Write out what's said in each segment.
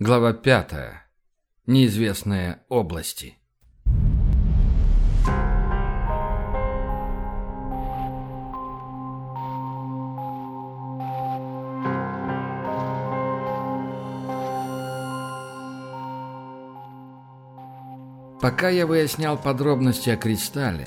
Глава пятая. Неизвестные области. Пока я выяснял подробности о кристалле,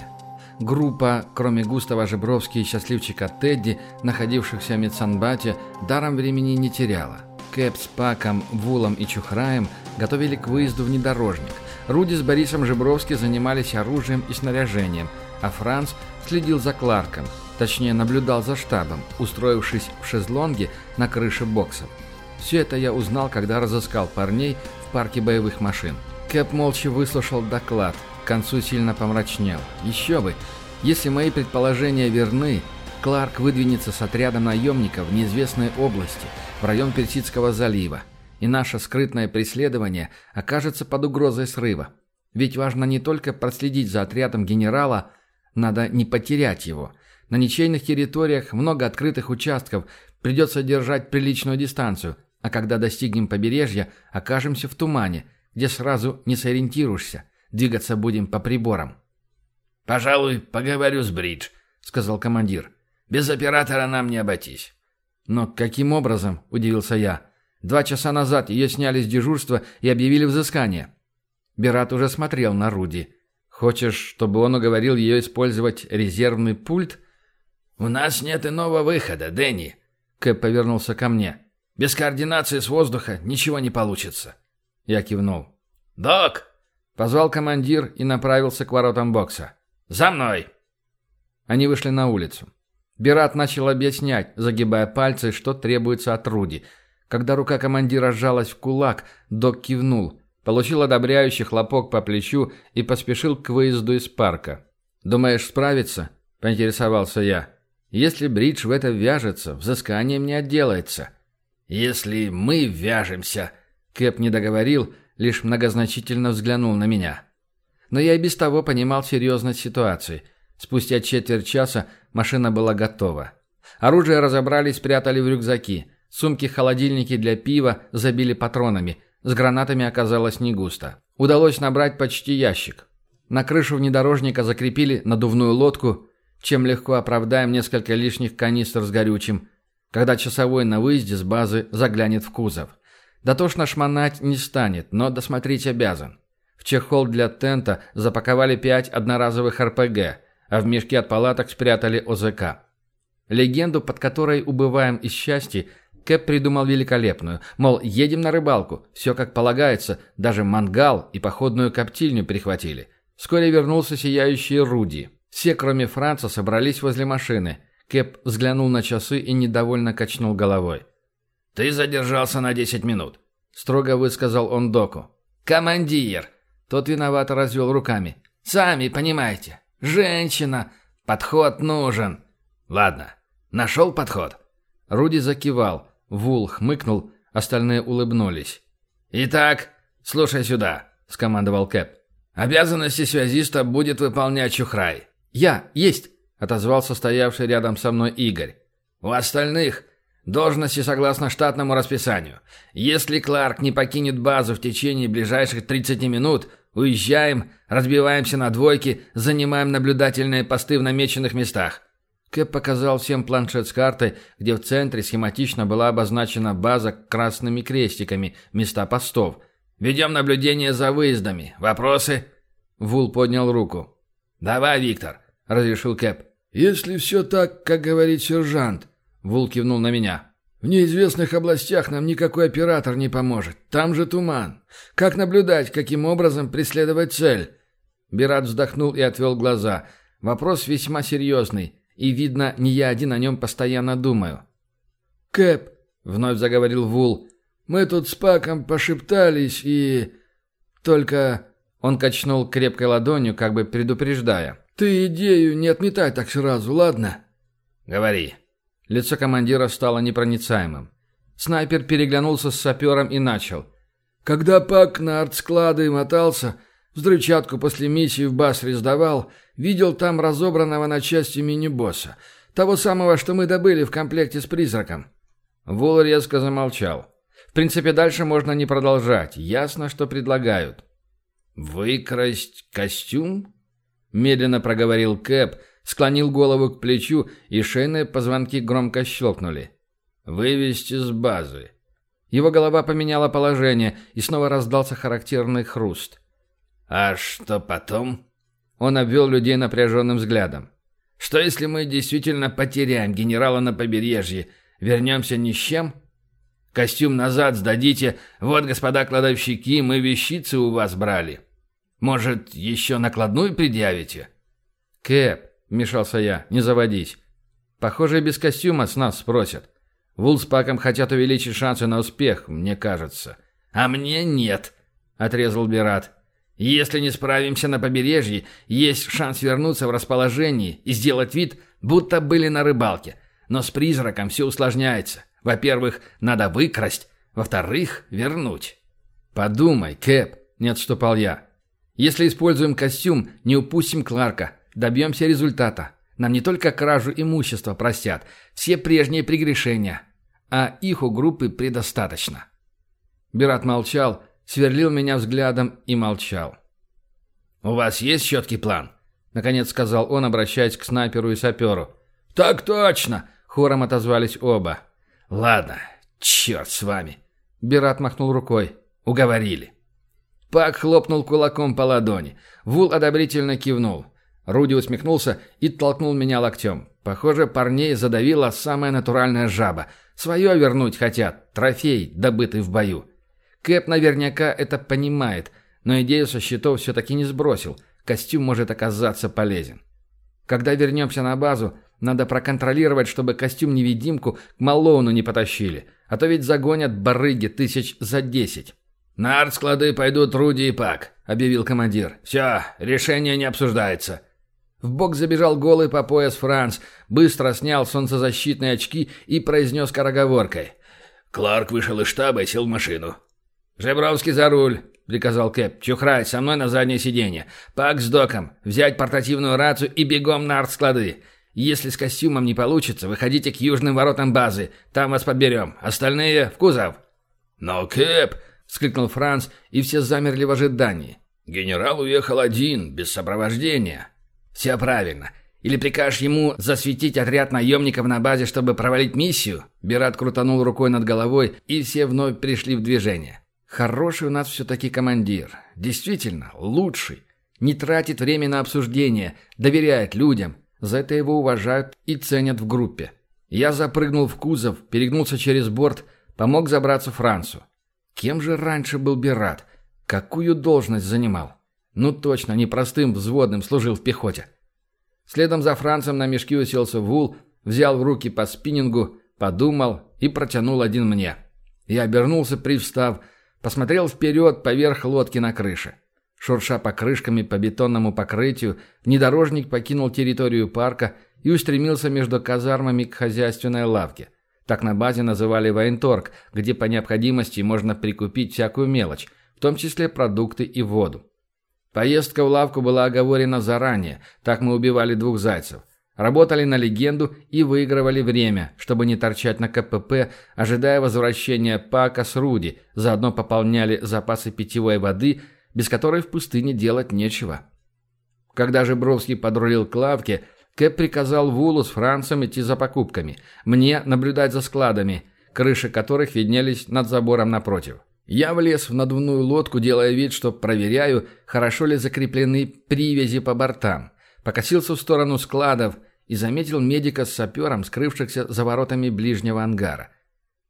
группа, кроме Густава Жебровски и счастливчика Тедди, находившихся в Медсанбате, даром времени не теряла – Кэп с Паком, Вулом и Чухраем готовили к выезду внедорожник. Руди с Борисом Жибровски занимались оружием и снаряжением, а Франц следил за Кларком, точнее наблюдал за штабом, устроившись в шезлонге на крыше боксов. Все это я узнал, когда разыскал парней в парке боевых машин. Кэп молча выслушал доклад, к концу сильно помрачнел. Еще бы, если мои предположения верны, Кларк выдвинется с отрядом наемников в неизвестной области – в район Персидского залива, и наше скрытное преследование окажется под угрозой срыва. Ведь важно не только проследить за отрядом генерала, надо не потерять его. На ничейных территориях много открытых участков, придется держать приличную дистанцию, а когда достигнем побережья, окажемся в тумане, где сразу не сориентируешься, двигаться будем по приборам. «Пожалуй, поговорю с Бридж», — сказал командир. «Без оператора нам не обойтись». «Но каким образом?» – удивился я. «Два часа назад ее сняли с дежурства и объявили взыскание». Берат уже смотрел на Руди. «Хочешь, чтобы он уговорил ее использовать резервный пульт?» «У нас нет иного выхода, Дэнни», – Кэп повернулся ко мне. «Без координации с воздуха ничего не получится». Я кивнул. «Док!» – позвал командир и направился к воротам бокса. «За мной!» Они вышли на улицу. Бират начал объяснять, загибая пальцы, что требуется от Руди. Когда рука командира сжалась в кулак, док кивнул, получил одобряющий хлопок по плечу и поспешил к выезду из парка. «Думаешь, справиться?» – поинтересовался я. «Если Бридж в это вяжется, взысканием не отделается». «Если мы вяжемся», – Кэп не договорил, лишь многозначительно взглянул на меня. Но я и без того понимал серьезность ситуации – Спустя четверть часа машина была готова. Оружие разобрали спрятали в рюкзаки. Сумки-холодильники для пива забили патронами. С гранатами оказалось не густо. Удалось набрать почти ящик. На крышу внедорожника закрепили надувную лодку, чем легко оправдаем несколько лишних канистр с горючим, когда часовой на выезде с базы заглянет в кузов. Дотошно шмонать не станет, но досмотреть обязан. В чехол для тента запаковали пять одноразовых РПГ – а в мешке от палаток спрятали ОЗК. Легенду, под которой убываем из счастья, Кэп придумал великолепную. Мол, едем на рыбалку, все как полагается, даже мангал и походную коптильню прихватили. Вскоре вернулся сияющий Руди. Все, кроме Франца, собрались возле машины. Кэп взглянул на часы и недовольно качнул головой. «Ты задержался на десять минут», — строго высказал он доку. «Командир!» Тот виновато развел руками. «Сами понимаете, Женщина! Подход нужен!» «Ладно, нашел подход?» Руди закивал, Вул хмыкнул, остальные улыбнулись. «Итак, слушай сюда», — скомандовал Кэп. «Обязанности связиста будет выполнять Чухрай». «Я, есть», — отозвался стоявший рядом со мной Игорь. «У остальных должности согласно штатному расписанию. Если Кларк не покинет базу в течение ближайших 30 минут, Уезжаем, разбиваемся на двойки, занимаем наблюдательные посты в намеченных местах. Кэп показал всем планшет с картой, где в центре схематично была обозначена база красными крестиками, места постов. «Ведем наблюдение за выездами. Вопросы?» Вул поднял руку. «Давай, Виктор», — разрешил Кэп. «Если все так, как говорит сержант», — Вул кивнул на меня. В неизвестных областях нам никакой оператор не поможет. Там же туман. Как наблюдать, каким образом преследовать цель?» Бират вздохнул и отвел глаза. Вопрос весьма серьезный, и, видно, не я один о нем постоянно думаю. «Кэп», — вновь заговорил Вул, — «мы тут с Паком пошептались и... Только...» Он качнул крепкой ладонью, как бы предупреждая. «Ты идею не отметай так сразу, ладно?» «Говори», Лицо командира стало непроницаемым. Снайпер переглянулся с сапером и начал. «Когда Пак на артсклады мотался, взрывчатку после миссии в Басре сдавал, видел там разобранного на части мини-босса. Того самого, что мы добыли в комплекте с призраком». Вол резко замолчал. В принципе, дальше можно не продолжать. Ясно, что предлагают. «Выкрасть костюм?» Медленно проговорил Кэп, склонил голову к плечу, и шейные позвонки громко щелкнули. «Вывести с базы». Его голова поменяла положение, и снова раздался характерный хруст. «А что потом?» Он обвел людей напряженным взглядом. «Что если мы действительно потеряем генерала на побережье? Вернемся ни с чем?» Костюм назад сдадите. Вот, господа кладовщики, мы вещицы у вас брали. Может, еще накладную предъявите?» «Кэп», — вмешался я, — «не заводись. Похоже, без костюма с нас спросят. Вул с Паком хотят увеличить шансы на успех, мне кажется». «А мне нет», — отрезал Бират. «Если не справимся на побережье, есть шанс вернуться в расположении и сделать вид, будто были на рыбалке. Но с призраком все усложняется. Во-первых, надо выкрасть, во-вторых, вернуть. «Подумай, Кэп», — не отступал я. «Если используем костюм, не упустим Кларка, добьемся результата. Нам не только кражу имущества простят, все прежние прегрешения, а их у группы предостаточно». Бират молчал, сверлил меня взглядом и молчал. «У вас есть четкий план?» — наконец сказал он, обращаясь к снайперу и саперу. «Так точно!» — хором отозвались оба. «Ладно, черт с вами!» Бират махнул рукой. «Уговорили». Пак хлопнул кулаком по ладони. Вул одобрительно кивнул. Руди усмехнулся и толкнул меня локтем. Похоже, парней задавила самая натуральная жаба. Свое вернуть хотят, трофей, добытый в бою. Кэп наверняка это понимает, но идею со счетов все-таки не сбросил. Костюм может оказаться полезен. Когда вернемся на базу, надо проконтролировать, чтобы костюм-невидимку к Малоуну не потащили, а то ведь загонят барыги тысяч за десять. «На артсклады пойдут Руди и Пак», — объявил командир. «Все, решение не обсуждается». В бок забежал голый по пояс Франц, быстро снял солнцезащитные очки и произнес скороговоркой. Кларк вышел из штаба и сел в машину. «Жебровский за руль», — приказал Кэп. «Чухрать, со мной на заднее сиденье. Пак с доком. Взять портативную рацию и бегом на артсклады. Если с костюмом не получится, выходите к южным воротам базы. Там вас подберем. Остальные в кузов». «Но, Кэп!» — вскрикнул Франц, и все замерли в ожидании. «Генерал уехал один, без сопровождения». «Все правильно. Или прикажешь ему засветить отряд наемников на базе, чтобы провалить миссию?» Бират крутанул рукой над головой, и все вновь пришли в движение. «Хороший у нас все-таки командир. Действительно, лучший. Не тратит время на обсуждение, доверяет людям, за это его уважают и ценят в группе. Я запрыгнул в кузов, перегнулся через борт, помог забраться Францу. Кем же раньше был Бират? Какую должность занимал? Ну точно, не простым взводным служил в пехоте. Следом за Францем на мешки уселся Вул, взял в руки по спиннингу, подумал и протянул один мне. Я обернулся, привстав, посмотрел вперед поверх лодки на крыше. Шурша покрышками по бетонному покрытию, внедорожник покинул территорию парка и устремился между казармами к хозяйственной лавке. Так на базе называли военторг, где по необходимости можно прикупить всякую мелочь, в том числе продукты и воду. Поездка в лавку была оговорена заранее, так мы убивали двух зайцев. Работали на легенду и выигрывали время, чтобы не торчать на КПП, ожидая возвращения Пака с Руди, заодно пополняли запасы питьевой воды – без которой в пустыне делать нечего. Когда же Бровский подрулил к лавке, Кэп приказал Вулу с Францем идти за покупками, мне наблюдать за складами, крыши которых виднелись над забором напротив. Я влез в надувную лодку, делая вид, что проверяю, хорошо ли закреплены привязи по бортам. Покосился в сторону складов и заметил медика с сапером, скрывшихся за воротами ближнего ангара.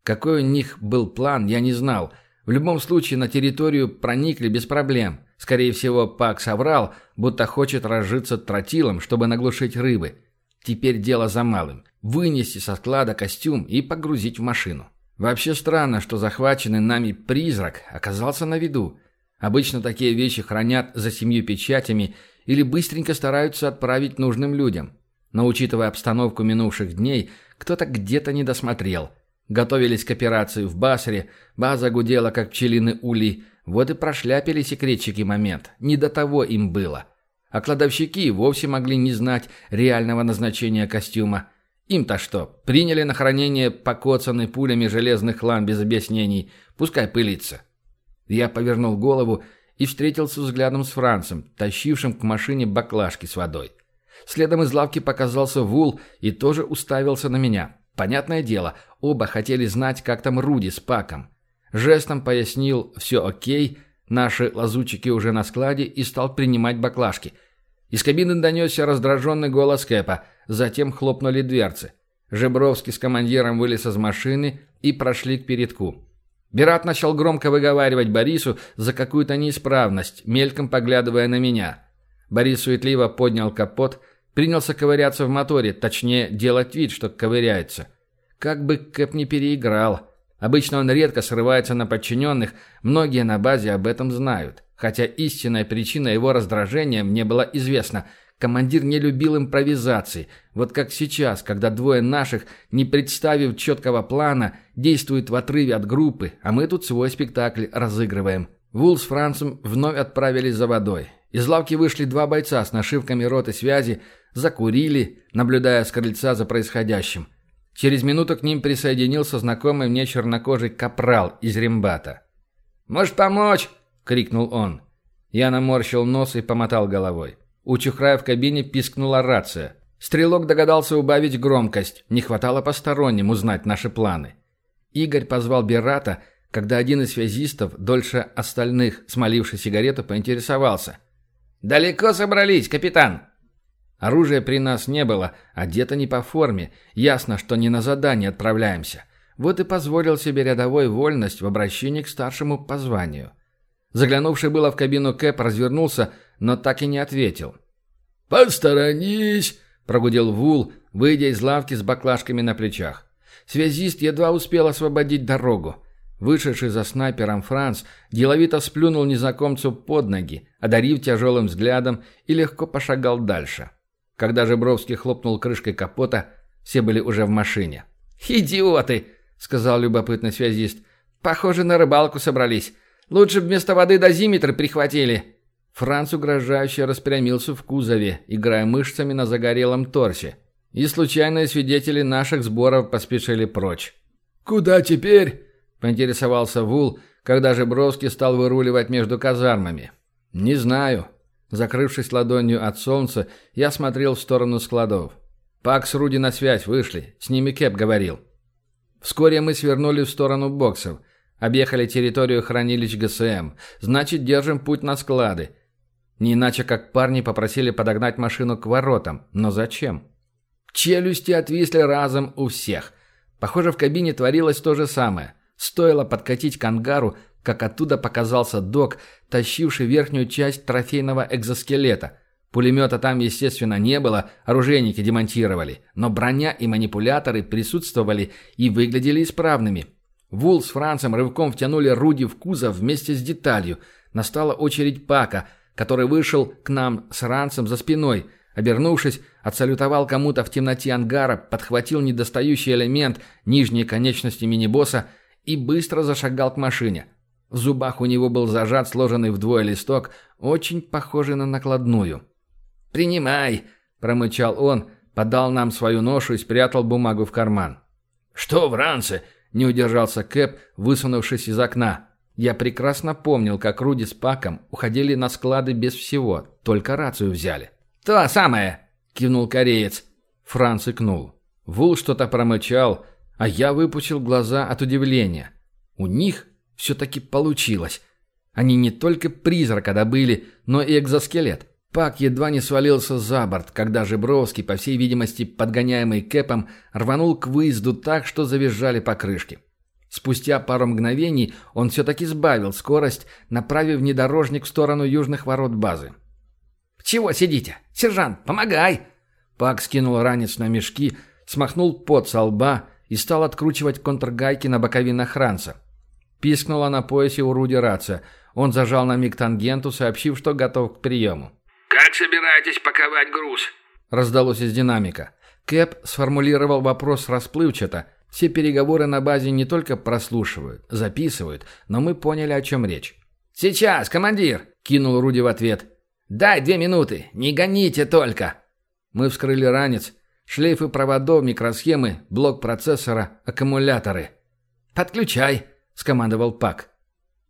Какой у них был план, я не знал – в любом случае на территорию проникли без проблем. Скорее всего, Пак соврал, будто хочет разжиться тротилом, чтобы наглушить рыбы. Теперь дело за малым. Вынести со склада костюм и погрузить в машину. Вообще странно, что захваченный нами призрак оказался на виду. Обычно такие вещи хранят за семью печатями или быстренько стараются отправить нужным людям. Но учитывая обстановку минувших дней, кто-то где-то не досмотрел – Готовились к операции в Басре, база гудела, как пчелиный улей. Вот и прошляпили секретчики момент. Не до того им было. А кладовщики вовсе могли не знать реального назначения костюма. Им-то что, приняли на хранение покоцанный пулями железных лам без объяснений, пускай пылится. Я повернул голову и встретился взглядом с Францем, тащившим к машине баклажки с водой. Следом из лавки показался Вул и тоже уставился на меня. Понятное дело, оба хотели знать, как там Руди с Паком. Жестом пояснил «все окей», наши лазутчики уже на складе и стал принимать баклажки. Из кабины донесся раздраженный голос Кэпа, затем хлопнули дверцы. Жебровский с командиром вылез из машины и прошли к передку. Берат начал громко выговаривать Борису за какую-то неисправность, мельком поглядывая на меня. Борис суетливо поднял капот, принялся ковыряться в моторе, точнее, делать вид, что ковыряется. Как бы Кэп не переиграл. Обычно он редко срывается на подчиненных, многие на базе об этом знают. Хотя истинная причина его раздражения мне была известна – Командир не любил импровизации, вот как сейчас, когда двое наших, не представив четкого плана, действуют в отрыве от группы, а мы тут свой спектакль разыгрываем. Вул с Францем вновь отправились за водой. Из лавки вышли два бойца с нашивками роты связи, закурили, наблюдая с крыльца за происходящим. Через минуту к ним присоединился знакомый мне чернокожий капрал из Римбата. «Может, помочь?» — крикнул он. Я наморщил нос и помотал головой. У Чухрая в кабине пискнула рация. Стрелок догадался убавить громкость. Не хватало посторонним узнать наши планы. Игорь позвал Берата, когда один из связистов, дольше остальных, смоливший сигарету, поинтересовался. «Далеко собрались, капитан?» Оружия при нас не было, одето не по форме. Ясно, что не на задание отправляемся. Вот и позволил себе рядовой вольность в обращении к старшему по званию. Заглянувший было в кабину Кэп развернулся, но так и не ответил. «Посторонись!» – прогудел Вул, выйдя из лавки с баклажками на плечах. Связист едва успел освободить дорогу. Вышедший за снайпером Франц деловито сплюнул незнакомцу под ноги, одарив тяжелым взглядом и легко пошагал дальше. Когда же Бровский хлопнул крышкой капота, все были уже в машине. «Идиоты!» — сказал любопытный связист. «Похоже, на рыбалку собрались. Лучше бы вместо воды дозиметр прихватили». Франц угрожающе распрямился в кузове, играя мышцами на загорелом торсе. И случайные свидетели наших сборов поспешили прочь. «Куда теперь?» – поинтересовался Вул, когда же Бровский стал выруливать между казармами. «Не знаю». Закрывшись ладонью от солнца, я смотрел в сторону складов. Пак с Руди на связь вышли, с ними Кэп говорил. Вскоре мы свернули в сторону боксов – Объехали территорию хранилищ ГСМ. Значит, держим путь на склады. Не иначе, как парни попросили подогнать машину к воротам. Но зачем? Челюсти отвисли разом у всех. Похоже, в кабине творилось то же самое. Стоило подкатить к ангару, как оттуда показался док, тащивший верхнюю часть трофейного экзоскелета. Пулемета там, естественно, не было, оружейники демонтировали, но броня и манипуляторы присутствовали и выглядели исправными. Вул с Францем рывком втянули Руди в кузов вместе с деталью. Настала очередь Пака, который вышел к нам с ранцем за спиной. Обернувшись, отсалютовал кому-то в темноте ангара, подхватил недостающий элемент нижней конечности мини-босса и быстро зашагал к машине. В зубах у него был зажат сложенный вдвое листок, очень похожий на накладную. «Принимай!» – промычал он, подал нам свою ношу и спрятал бумагу в карман. «Что в ранце?» Не удержался Кэп, высунувшись из окна. Я прекрасно помнил, как Руди с Паком уходили на склады без всего, только рацию взяли. «То самое!» — кивнул кореец. Франц икнул. Вул что-то промычал, а я выпучил глаза от удивления. У них все-таки получилось. Они не только призрака добыли, но и экзоскелет. Пак едва не свалился за борт, когда Жебровский, по всей видимости подгоняемый Кэпом, рванул к выезду так, что завизжали покрышки. Спустя пару мгновений он все-таки сбавил скорость, направив внедорожник в сторону южных ворот базы. «Чего сидите? Сержант, помогай!» Пак скинул ранец на мешки, смахнул пот со лба и стал откручивать контргайки на боковинах ранца. Пискнула на поясе у Руди рация. Он зажал на миг тангенту, сообщив, что готов к приему. «Как собираетесь паковать груз?» Раздалось из динамика. Кэп сформулировал вопрос расплывчато. Все переговоры на базе не только прослушивают, записывают, но мы поняли, о чем речь. «Сейчас, командир!» — кинул Руди в ответ. «Дай две минуты, не гоните только!» Мы вскрыли ранец. Шлейфы проводов, микросхемы, блок процессора, аккумуляторы. «Подключай!» — скомандовал Пак.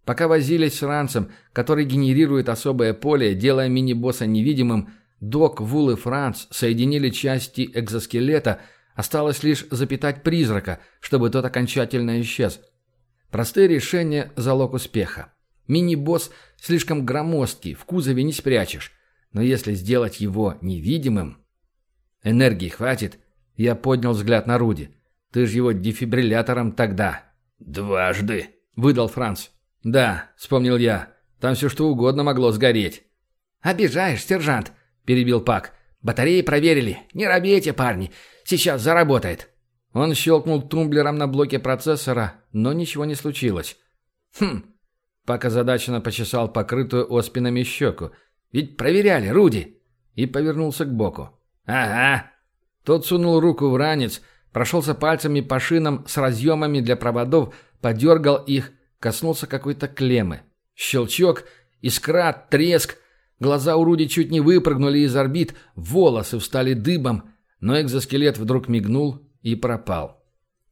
Пока возились с ранцем, который генерирует особое поле, делая мини-босса невидимым, Док, Вул и Франц соединили части экзоскелета, осталось лишь запитать призрака, чтобы тот окончательно исчез. Простые решения – залог успеха. Мини-босс слишком громоздкий, в кузове не спрячешь. Но если сделать его невидимым... Энергии хватит. Я поднял взгляд на Руди. Ты же его дефибриллятором тогда. «Дважды», — выдал Франц. «Да», — вспомнил я. «Там все что угодно могло сгореть». «Обижаешь, сержант», — перебил Пак. «Батареи проверили. Не робейте, парни. Сейчас заработает». Он щелкнул тумблером на блоке процессора, но ничего не случилось. «Хм». Пак озадаченно почесал покрытую оспинами щеку. «Ведь проверяли, Руди!» И повернулся к боку. «Ага». Тот сунул руку в ранец, прошелся пальцами по шинам с разъемами для проводов, подергал их, коснулся какой-то клеммы. Щелчок, искра, треск. Глаза у Руди чуть не выпрыгнули из орбит, волосы встали дыбом, но экзоскелет вдруг мигнул и пропал.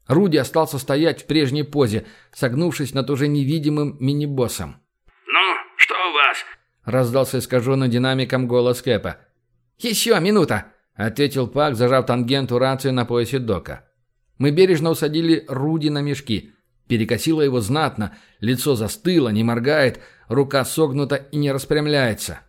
Руди остался стоять в прежней позе, согнувшись над уже невидимым мини-боссом. «Ну, что у вас?» — раздался искаженный динамиком голос Кэпа. «Еще минута!» — ответил Пак, зажав тангенту рации на поясе Дока. Мы бережно усадили Руди на мешки. Перекосило его знатно, лицо застыло, не моргает, рука согнута и не распрямляется.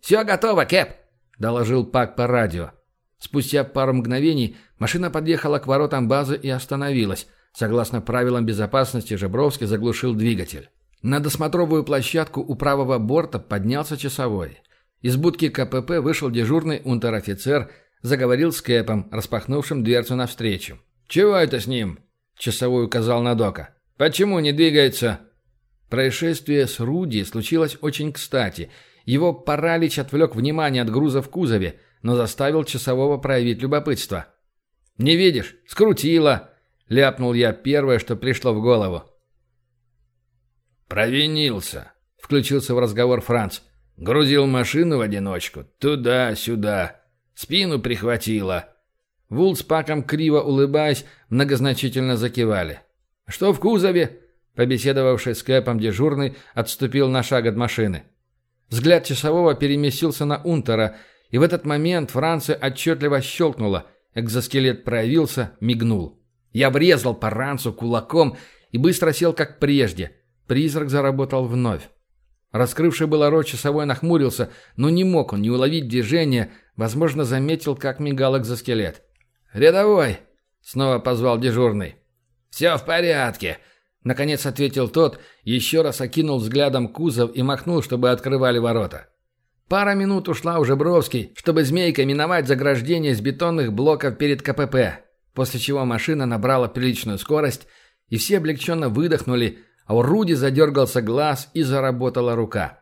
«Все готово, Кэп!» — доложил Пак по радио. Спустя пару мгновений машина подъехала к воротам базы и остановилась. Согласно правилам безопасности, Жебровский заглушил двигатель. На досмотровую площадку у правого борта поднялся часовой. Из будки КПП вышел дежурный унтер-офицер, заговорил с Кэпом, распахнувшим дверцу навстречу. «Чего это с ним?» – часовой указал на Дока. «Почему не двигается?» Происшествие с Руди случилось очень кстати. Его паралич отвлек внимание от груза в кузове, но заставил часового проявить любопытство. «Не видишь? Скрутило!» – ляпнул я первое, что пришло в голову. «Провинился», – включился в разговор Франц. «Грузил машину в одиночку. Туда-сюда. Спину прихватило». Вул с Паком, криво улыбаясь, многозначительно закивали. «Что в кузове?» Побеседовавший с Кэпом дежурный отступил на шаг от машины. Взгляд часового переместился на Унтера, и в этот момент Франция отчетливо щелкнула. Экзоскелет проявился, мигнул. Я врезал по ранцу кулаком и быстро сел, как прежде. Призрак заработал вновь. Раскрывший было рот часовой нахмурился, но не мог он не уловить движение, возможно, заметил, как мигал экзоскелет. «Рядовой!» — снова позвал дежурный. «Все в порядке!» Наконец ответил тот, еще раз окинул взглядом кузов и махнул, чтобы открывали ворота. Пара минут ушла уже Бровский, чтобы змейкой миновать заграждение из бетонных блоков перед КПП, после чего машина набрала приличную скорость, и все облегченно выдохнули, а у Руди задергался глаз и заработала рука.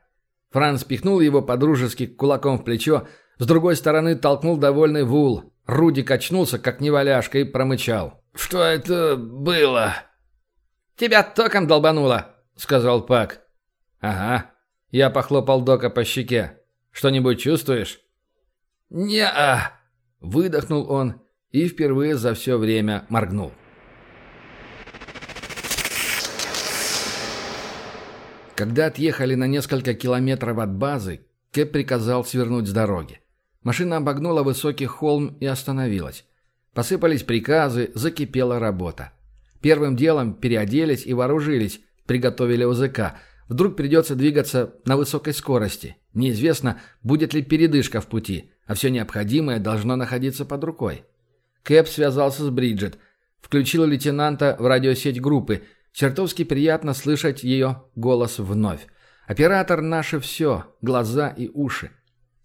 Франц пихнул его подружески кулаком в плечо, с другой стороны толкнул довольный Вул. Руди качнулся, как неваляшка, и промычал. «Что это было?» «Тебя током долбануло», — сказал Пак. «Ага». Я похлопал Дока по щеке. «Что-нибудь чувствуешь?» «Не-а», — выдохнул он и впервые за все время моргнул. Когда отъехали на несколько километров от базы, Кэп приказал свернуть с дороги. Машина обогнула высокий холм и остановилась. Посыпались приказы, закипела работа. Первым делом переоделись и вооружились, приготовили ОЗК. Вдруг придется двигаться на высокой скорости. Неизвестно, будет ли передышка в пути, а все необходимое должно находиться под рукой. Кэп связался с Бриджит. Включил лейтенанта в радиосеть группы. Чертовски приятно слышать ее голос вновь. Оператор наше все, глаза и уши.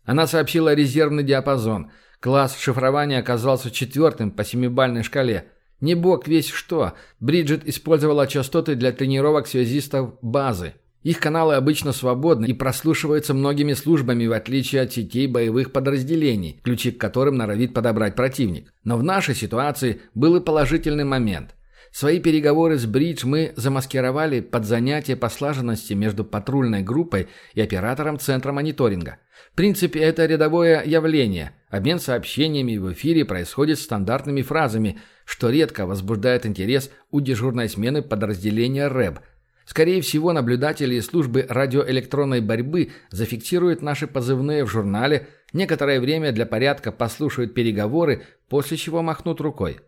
Она сообщила резервный диапазон. Класс шифрования оказался четвертым по семибальной шкале – не бог весь что. Бриджит использовала частоты для тренировок связистов базы. Их каналы обычно свободны и прослушиваются многими службами, в отличие от сетей боевых подразделений, ключи к которым норовит подобрать противник. Но в нашей ситуации был и положительный момент. Свои переговоры с Бридж мы замаскировали под занятие по слаженности между патрульной группой и оператором центра мониторинга. В принципе, это рядовое явление. Обмен сообщениями в эфире происходит стандартными фразами, что редко возбуждает интерес у дежурной смены подразделения РЭБ. Скорее всего, наблюдатели службы радиоэлектронной борьбы зафиксируют наши позывные в журнале, некоторое время для порядка послушают переговоры, после чего махнут рукой.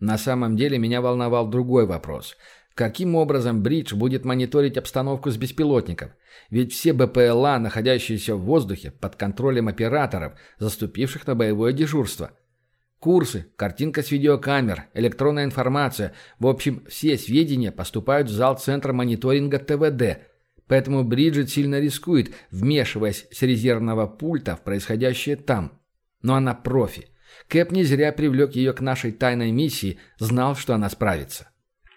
На самом деле меня волновал другой вопрос. Каким образом Бридж будет мониторить обстановку с беспилотников? Ведь все БПЛА, находящиеся в воздухе, под контролем операторов, заступивших на боевое дежурство. Курсы, картинка с видеокамер, электронная информация, в общем, все сведения поступают в зал Центра мониторинга ТВД. Поэтому Бриджит сильно рискует, вмешиваясь с резервного пульта в происходящее там. Но она профи. Кэп не зря привлек ее к нашей тайной миссии, знал, что она справится.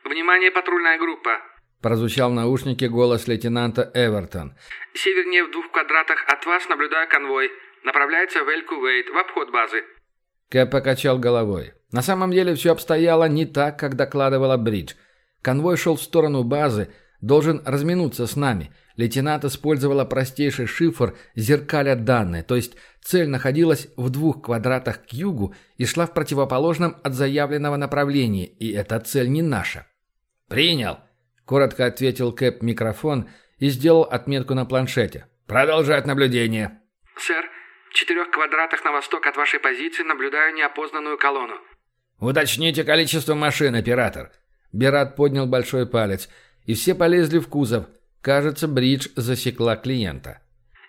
«Внимание, патрульная группа!» Прозвучал в наушнике голос лейтенанта Эвертон. «Севернее в двух квадратах от вас наблюдаю конвой. Направляется в Эль-Кувейт, в обход базы». Кэп покачал головой. На самом деле все обстояло не так, как докладывала Бридж. Конвой шел в сторону базы, должен разминуться с нами. Лейтенант использовала простейший шифр зеркаля данные, то есть цель находилась в двух квадратах к югу и шла в противоположном от заявленного направлении, и эта цель не наша. «Принял», — коротко ответил Кэп микрофон и сделал отметку на планшете. «Продолжать наблюдение». «Сэр, в четырех квадратах на восток от вашей позиции наблюдаю неопознанную колонну». «Уточните количество машин, оператор». Берат поднял большой палец, и все полезли в кузов — Кажется, Бридж засекла клиента.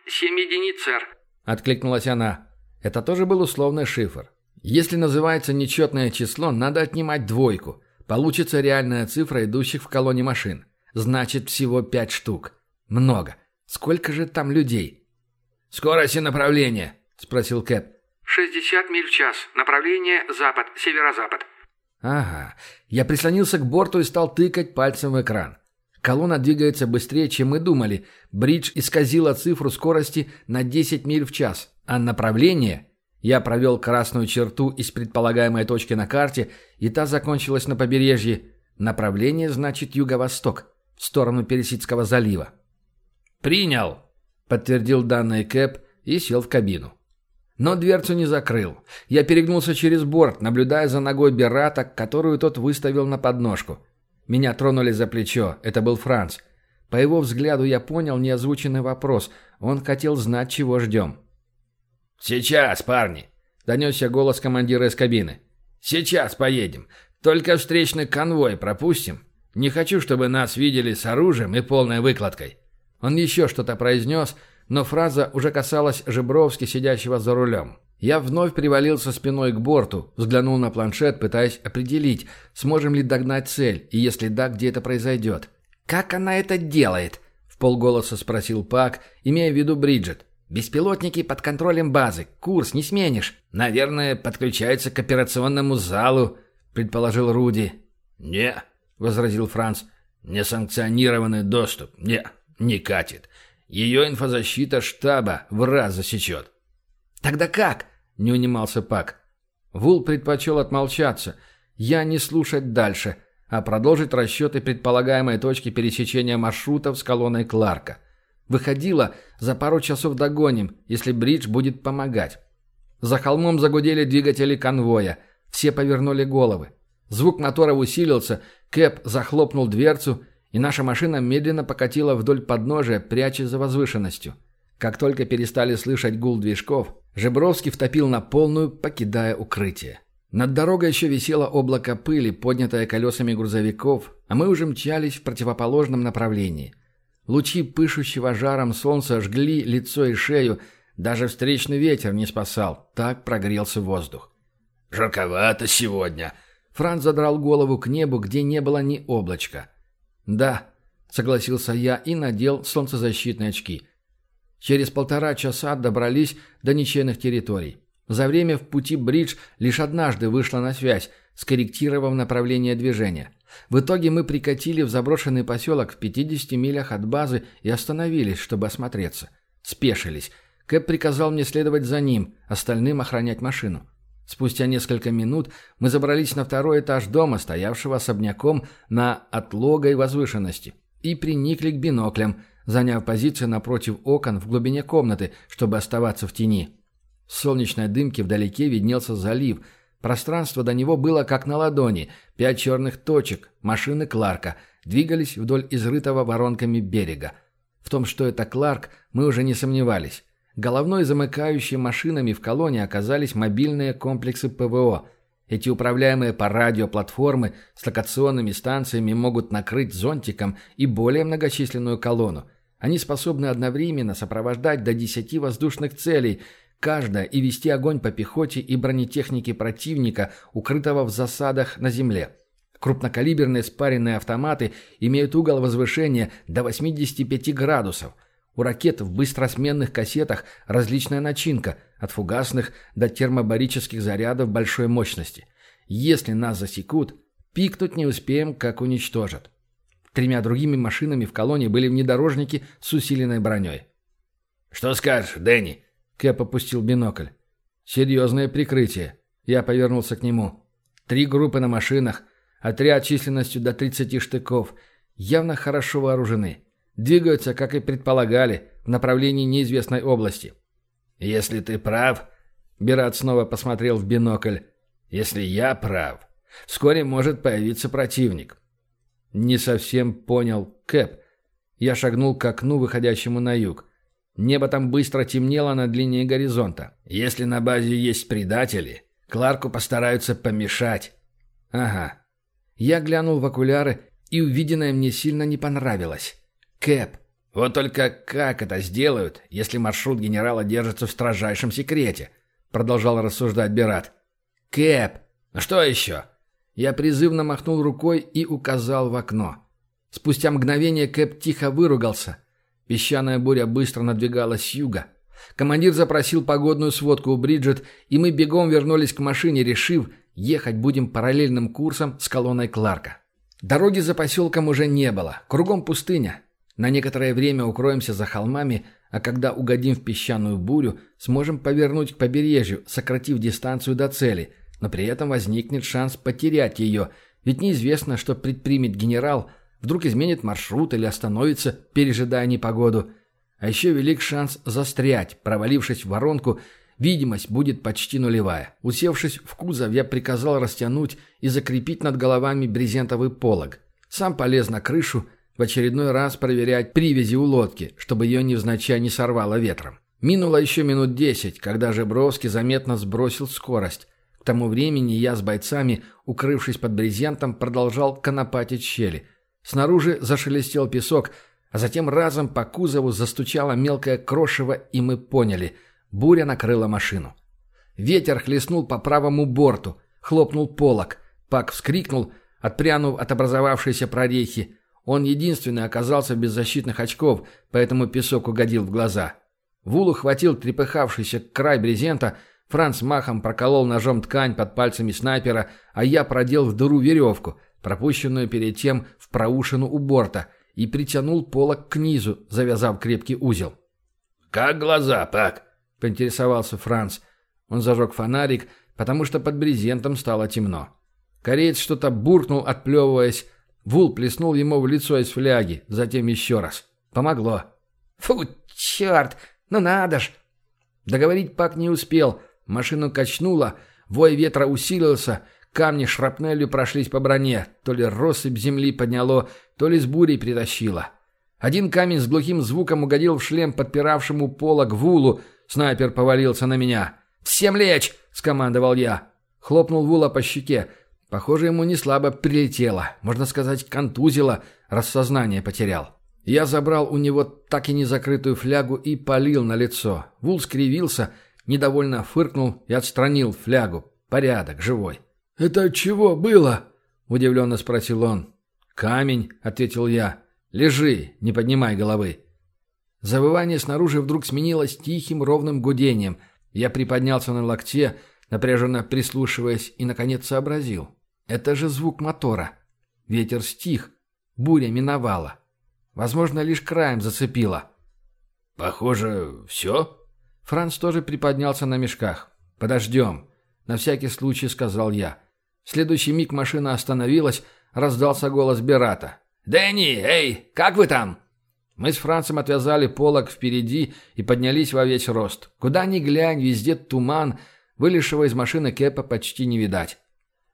«Семь единиц, сэр», — откликнулась она. Это тоже был условный шифр. Если называется нечетное число, надо отнимать двойку. Получится реальная цифра идущих в колонне машин. Значит, всего пять штук. Много. Сколько же там людей? «Скорость и направление?» — спросил Кэп. «60 миль в час. Направление запад, северо-запад». «Ага. Я прислонился к борту и стал тыкать пальцем в экран. Колонна двигается быстрее, чем мы думали. Бридж исказила цифру скорости на 10 миль в час. А направление... Я провел красную черту из предполагаемой точки на карте, и та закончилась на побережье. Направление значит юго-восток, в сторону Персидского залива. «Принял!» — подтвердил данные Кэп и сел в кабину. Но дверцу не закрыл. Я перегнулся через борт, наблюдая за ногой Берата, которую тот выставил на подножку. Меня тронули за плечо. Это был Франц. По его взгляду я понял неозвученный вопрос. Он хотел знать, чего ждем. «Сейчас, парни!» — донесся голос командира из кабины. «Сейчас поедем. Только встречный конвой пропустим. Не хочу, чтобы нас видели с оружием и полной выкладкой». Он еще что-то произнес, но фраза уже касалась Жебровски, сидящего за рулем. Я вновь привалился спиной к борту, взглянул на планшет, пытаясь определить, сможем ли догнать цель, и если да, где это произойдет. «Как она это делает?» – в полголоса спросил Пак, имея в виду Бриджит. «Беспилотники под контролем базы. Курс не сменишь». «Наверное, подключается к операционному залу», – предположил Руди. «Не», – возразил Франц. «Несанкционированный доступ. Не, не катит. Ее инфозащита штаба в раз засечет». «Тогда как?» Не унимался Пак. Вул предпочел отмолчаться. Я не слушать дальше, а продолжить расчеты предполагаемой точки пересечения маршрутов с колонной Кларка. Выходило, за пару часов догоним, если Бридж будет помогать. За холмом загудели двигатели конвоя. Все повернули головы. Звук мотора усилился, Кэп захлопнул дверцу, и наша машина медленно покатила вдоль подножия, прячась за возвышенностью. Как только перестали слышать гул движков, Жебровский втопил на полную, покидая укрытие. Над дорогой еще висело облако пыли, поднятое колесами грузовиков, а мы уже мчались в противоположном направлении. Лучи пышущего жаром солнца жгли лицо и шею, даже встречный ветер не спасал, так прогрелся воздух. «Жарковато сегодня!» Франц задрал голову к небу, где не было ни облачка. «Да», — согласился я и надел солнцезащитные очки. Через полтора часа добрались до ничейных территорий. За время в пути Бридж лишь однажды вышла на связь, скорректировав направление движения. В итоге мы прикатили в заброшенный поселок в 50 милях от базы и остановились, чтобы осмотреться. Спешились. Кэп приказал мне следовать за ним, остальным охранять машину. Спустя несколько минут мы забрались на второй этаж дома, стоявшего особняком на отлогой возвышенности, и приникли к биноклям, заняв позицию напротив окон в глубине комнаты, чтобы оставаться в тени. В солнечной дымке вдалеке виднелся залив. Пространство до него было как на ладони. Пять черных точек, машины Кларка, двигались вдоль изрытого воронками берега. В том, что это Кларк, мы уже не сомневались. Головной замыкающей машинами в колонии оказались мобильные комплексы ПВО. Эти управляемые по радио платформы с локационными станциями могут накрыть зонтиком и более многочисленную колонну. Они способны одновременно сопровождать до 10 воздушных целей, каждая и вести огонь по пехоте и бронетехнике противника, укрытого в засадах на земле. Крупнокалиберные спаренные автоматы имеют угол возвышения до 85 градусов. У ракет в быстросменных кассетах различная начинка, от фугасных до термобарических зарядов большой мощности. Если нас засекут, пикнуть не успеем, как уничтожат. Тремя другими машинами в колонии были внедорожники с усиленной броней. «Что скажешь, Дэнни?» Кэп опустил бинокль. «Серьезное прикрытие». Я повернулся к нему. Три группы на машинах, отряд численностью до 30 штыков, явно хорошо вооружены. Двигаются, как и предполагали, в направлении неизвестной области. «Если ты прав...» Бират снова посмотрел в бинокль. «Если я прав, вскоре может появиться противник. Не совсем понял Кэп. Я шагнул к окну, выходящему на юг. Небо там быстро темнело над линией горизонта. Если на базе есть предатели, Кларку постараются помешать. Ага. Я глянул в окуляры, и увиденное мне сильно не понравилось. Кэп. Вот только как это сделают, если маршрут генерала держится в строжайшем секрете? Продолжал рассуждать Бират. Кэп. Ну что еще? Я призывно махнул рукой и указал в окно. Спустя мгновение Кэп тихо выругался. Песчаная буря быстро надвигалась с юга. Командир запросил погодную сводку у Бриджит, и мы бегом вернулись к машине, решив, ехать будем параллельным курсом с колонной Кларка. Дороги за поселком уже не было, кругом пустыня. На некоторое время укроемся за холмами, а когда угодим в песчаную бурю, сможем повернуть к побережью, сократив дистанцию до цели – но при этом возникнет шанс потерять ее, ведь неизвестно, что предпримет генерал, вдруг изменит маршрут или остановится, пережидая непогоду. А еще велик шанс застрять, провалившись в воронку, видимость будет почти нулевая. Усевшись в кузов, я приказал растянуть и закрепить над головами брезентовый полог. Сам полез на крышу, в очередной раз проверять привязи у лодки, чтобы ее невзначай не сорвало ветром. Минуло еще минут десять, когда Жебровский заметно сбросил скорость. К тому времени я с бойцами, укрывшись под брезентом, продолжал конопатить щели. Снаружи зашелестел песок, а затем разом по кузову застучало мелкое крошево, и мы поняли — буря накрыла машину. Ветер хлестнул по правому борту, хлопнул полок. Пак вскрикнул, отпрянув от образовавшейся прорехи. Он единственный оказался без защитных очков, поэтому песок угодил в глаза. Вулу хватил трепыхавшийся край брезента — Франц махом проколол ножом ткань под пальцами снайпера, а я продел в дыру веревку, пропущенную перед тем в проушину у борта, и притянул полок к низу, завязав крепкий узел. «Как глаза, Пак?» — поинтересовался Франц. Он зажег фонарик, потому что под брезентом стало темно. Кореец что-то буркнул, отплевываясь. Вул плеснул ему в лицо из фляги, затем еще раз. Помогло. «Фу, черт! Ну надо ж!» Договорить Пак не успел — Машину качнуло, вой ветра усилился, камни шрапнелью прошлись по броне, то ли россыпь земли подняло, то ли с бурей притащило. Один камень с глухим звуком угодил в шлем подпиравшему полок Вулу, снайпер повалился на меня. «Всем лечь!» — скомандовал я. Хлопнул Вула по щеке. Похоже, ему не слабо прилетело, можно сказать, контузило, рассознание потерял. Я забрал у него так и не закрытую флягу и полил на лицо. Вул скривился — недовольно фыркнул и отстранил флягу. Порядок, живой. «Это чего было?» – удивленно спросил он. «Камень», – ответил я. «Лежи, не поднимай головы». Завывание снаружи вдруг сменилось тихим ровным гудением. Я приподнялся на локте, напряженно прислушиваясь, и, наконец, сообразил. Это же звук мотора. Ветер стих, буря миновала. Возможно, лишь краем зацепила. «Похоже, все?» Франц тоже приподнялся на мешках. «Подождем. На всякий случай сказал я. В следующий миг машина остановилась, раздался голос Берата. «Дэнни, эй, как вы там?» Мы с Францем отвязали полок впереди и поднялись во весь рост. Куда ни глянь, везде туман, вылезшего из машины Кэпа почти не видать.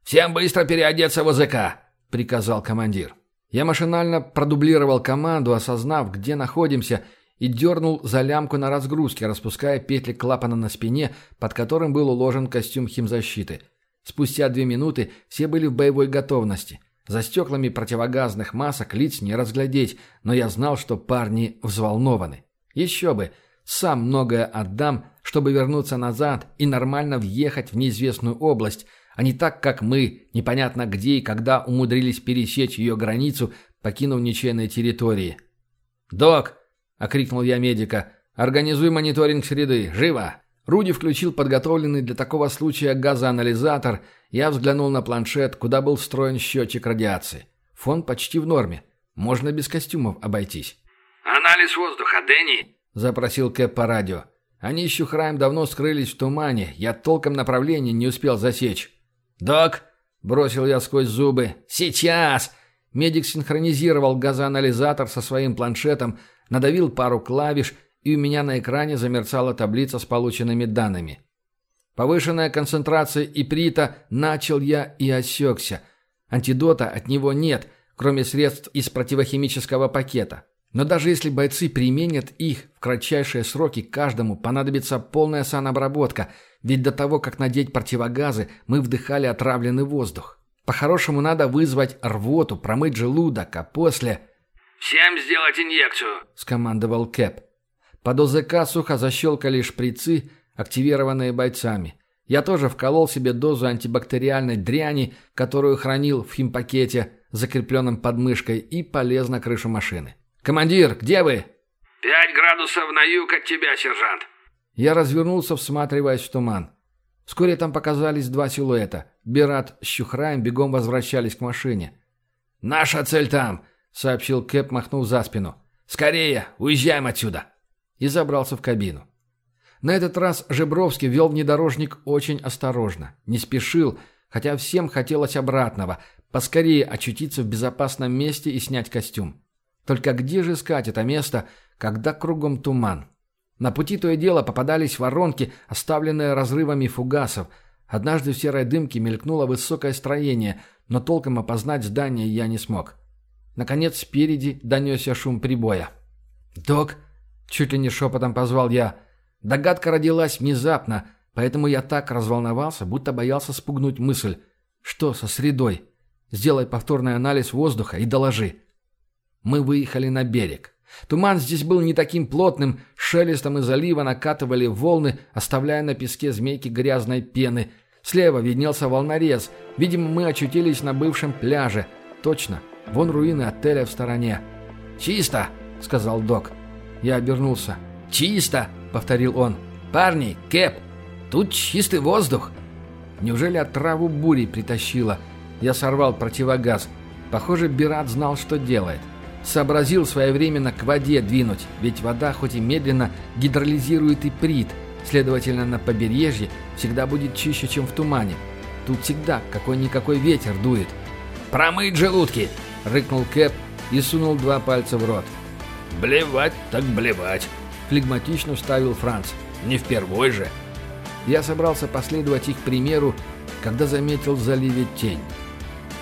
«Всем быстро переодеться в ОЗК!» — приказал командир. Я машинально продублировал команду, осознав, где находимся, и дернул за лямку на разгрузке, распуская петли клапана на спине, под которым был уложен костюм химзащиты. Спустя две минуты все были в боевой готовности. За стеклами противогазных масок лиц не разглядеть, но я знал, что парни взволнованы. Еще бы, сам многое отдам, чтобы вернуться назад и нормально въехать в неизвестную область, а не так, как мы, непонятно где и когда умудрились пересечь ее границу, покинув ничейные территории. «Док!» — окрикнул я медика. «Организуй мониторинг среды! Живо!» Руди включил подготовленный для такого случая газоанализатор. Я взглянул на планшет, куда был встроен счетчик радиации. Фон почти в норме. Можно без костюмов обойтись. «Анализ воздуха, Дэнни!» — запросил Кэп по радио. Они с Чухраем давно скрылись в тумане. Я толком направления не успел засечь. «Док!» — бросил я сквозь зубы. «Сейчас!» Медик синхронизировал газоанализатор со своим планшетом, надавил пару клавиш — и у меня на экране замерцала таблица с полученными данными. Повышенная концентрация иприта начал я и осекся. Антидота от него нет, кроме средств из противохимического пакета. Но даже если бойцы применят их в кратчайшие сроки, каждому понадобится полная санобработка, ведь до того, как надеть противогазы, мы вдыхали отравленный воздух. По-хорошему надо вызвать рвоту, промыть желудок, а после... «Всем сделать инъекцию!» – скомандовал Кэп. Под ОЗК сухо защелкали шприцы, активированные бойцами. Я тоже вколол себе дозу антибактериальной дряни, которую хранил в химпакете, закрепленном под мышкой, и полез на крышу машины. «Командир, где вы?» «Пять градусов на юг от тебя, сержант». Я развернулся, всматриваясь в туман. Вскоре там показались два силуэта. Бират с Чухраем бегом возвращались к машине. «Наша цель там», — сообщил Кэп, махнув за спину. «Скорее, уезжаем отсюда» и забрался в кабину. На этот раз Жебровский вел внедорожник очень осторожно, не спешил, хотя всем хотелось обратного, поскорее очутиться в безопасном месте и снять костюм. Только где же искать это место, когда кругом туман? На пути то и дело попадались воронки, оставленные разрывами фугасов. Однажды в серой дымке мелькнуло высокое строение, но толком опознать здание я не смог. Наконец спереди донесся шум прибоя. «Док!» Чуть ли не шепотом позвал я. Догадка родилась внезапно, поэтому я так разволновался, будто боялся спугнуть мысль. Что со средой? Сделай повторный анализ воздуха и доложи. Мы выехали на берег. Туман здесь был не таким плотным, шелестом из залива накатывали волны, оставляя на песке змейки грязной пены. Слева виднелся волнорез. Видимо, мы очутились на бывшем пляже. Точно, вон руины отеля в стороне. «Чисто!» — сказал док. Я обернулся. «Чисто!» — повторил он. «Парни, Кэп, тут чистый воздух!» Неужели отраву бури притащила? Я сорвал противогаз. Похоже, Бират знал, что делает. Сообразил своевременно к воде двинуть, ведь вода хоть и медленно гидролизирует и прит, следовательно, на побережье всегда будет чище, чем в тумане. Тут всегда какой-никакой ветер дует. «Промыть желудки!» — рыкнул Кэп и сунул два пальца в рот. «Блевать так блевать», — флегматично вставил Франц. «Не впервой же». Я собрался последовать их примеру, когда заметил в заливе тень.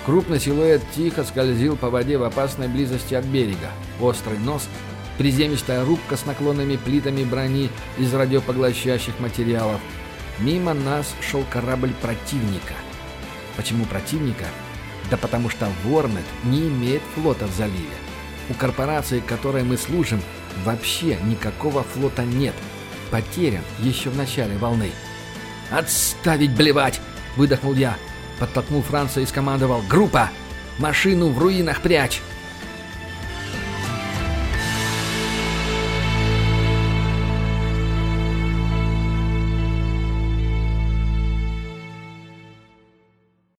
Крупный силуэт тихо скользил по воде в опасной близости от берега. Острый нос, приземистая рубка с наклонными плитами брони из радиопоглощающих материалов. Мимо нас шел корабль противника. Почему противника? Да потому что Ворнет не имеет флота в заливе. У корпорации, которой мы служим, вообще никакого флота нет. Потерян еще в начале волны. «Отставить блевать!» – выдохнул я. Подтолкнул Франца и скомандовал «Группа! Машину в руинах прячь!»